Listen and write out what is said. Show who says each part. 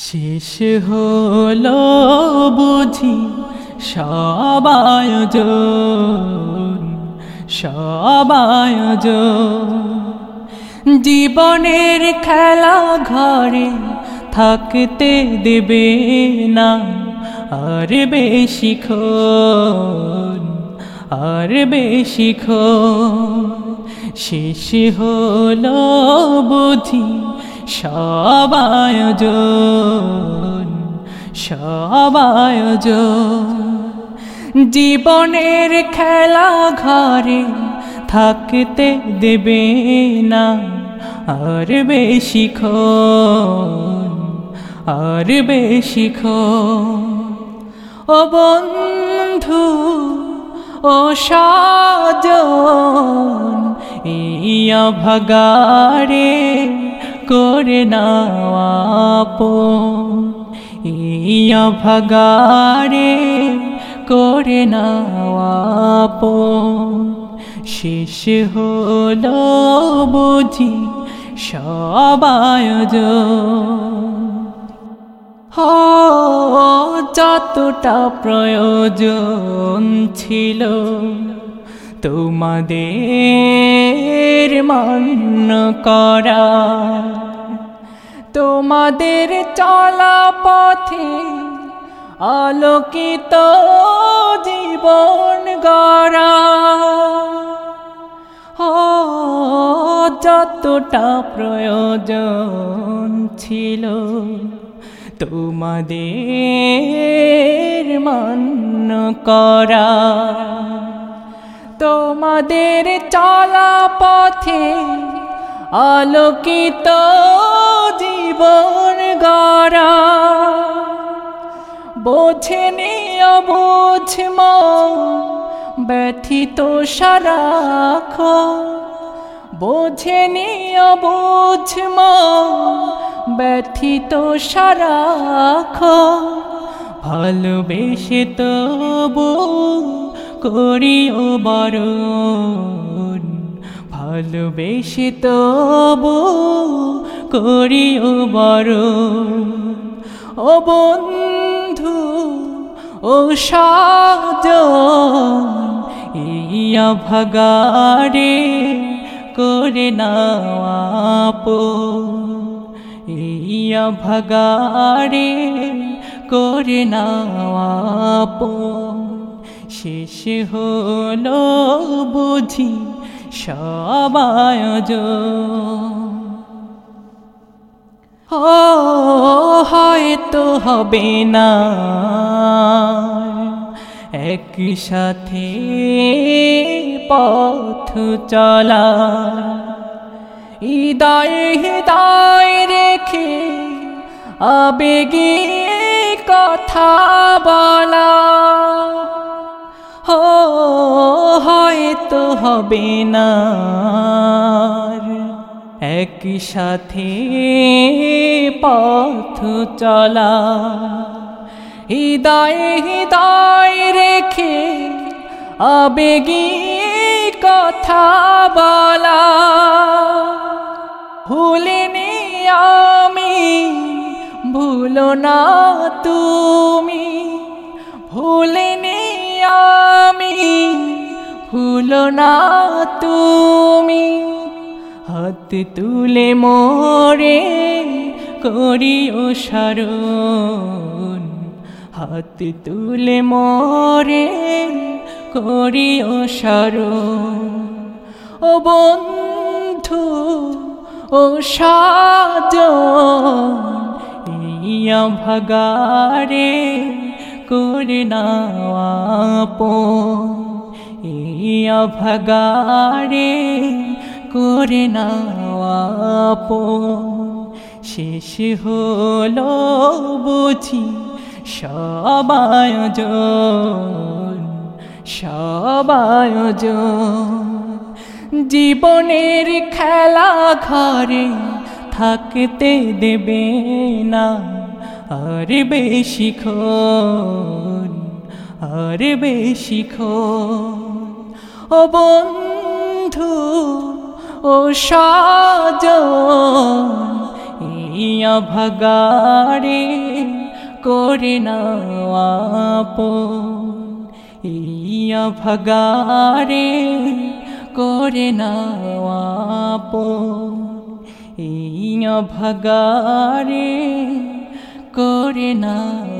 Speaker 1: শেষ হলো বুঝি সবায়জ সবায়জ জীবনের খেলা ঘরে থাকতে দেবে না আর বেশি আর বেশি শেষ হলো বুঝি সবায়জ সবায়জ জীবনের খেলা ঘরে থাকতে দেবে না, আর বেশি আর বেশি ও বন্ধু, ও সাজন ইয়া ভগারে করে নাপ ইয়া ভগারে করে নাপ শেষ হলো বুঝি সবায়জ যতটা প্রয়োজন ছিল তোমাদের মান্য করা। তোমাদের চলা পথে আলোকিত জীবন গড়া। যতটা প্রয়োজন ছিল তোমাদের মান্য করা। তোমাদের চলা পথে আলোকিত জীবন গড়া। বোঝেনি অবোঝ ব্যথিত সারাখ বোঝেনি অবোঝ ব্যথিত সারাখ ভালোবেসে তবু করিও বরণ, ভালোবেসে তবু করিও বরণ। ও বন্ধু, ও সাজ ইয়া ভাগারে করে নাপ ইয়া ভাগারে করে নাপ শেষ হলো বুঝি সবায়জ ও, হয়তো হবে না। একসাথে পথ চলা। হৃদয় হৃদয় রেখে আবেগে কথা বলা। হো, হয়তো হবে না। একসাথে পথ চলা, হৃদয় হৃদয় রেখে আবেগী কথা বলা। ভুলিনি আমি, ভুলো না তুমি। ভুলিনি আমি ভুলো না তুমি। হাত তুলে মোরে করিও সারণ। হাত তুলে মোরে করিও সারণ। ও বন্ধু, ও সাজ ভাগারে করে নাপ ইয়া ভাগারে করে নাপ শেষ হলো বুঝি সবায়জ সবায়জ জীবনের খেলা ঘরে থাকতে দেবে না। আর বেশি আর বেশি ও বন্ধু, ও সাজ ইয়া ভাগারে করে নাওয়াপন ইয়া ভাগারে করে নাওয়াপন ইয়া ভাগারে করে নাওয়া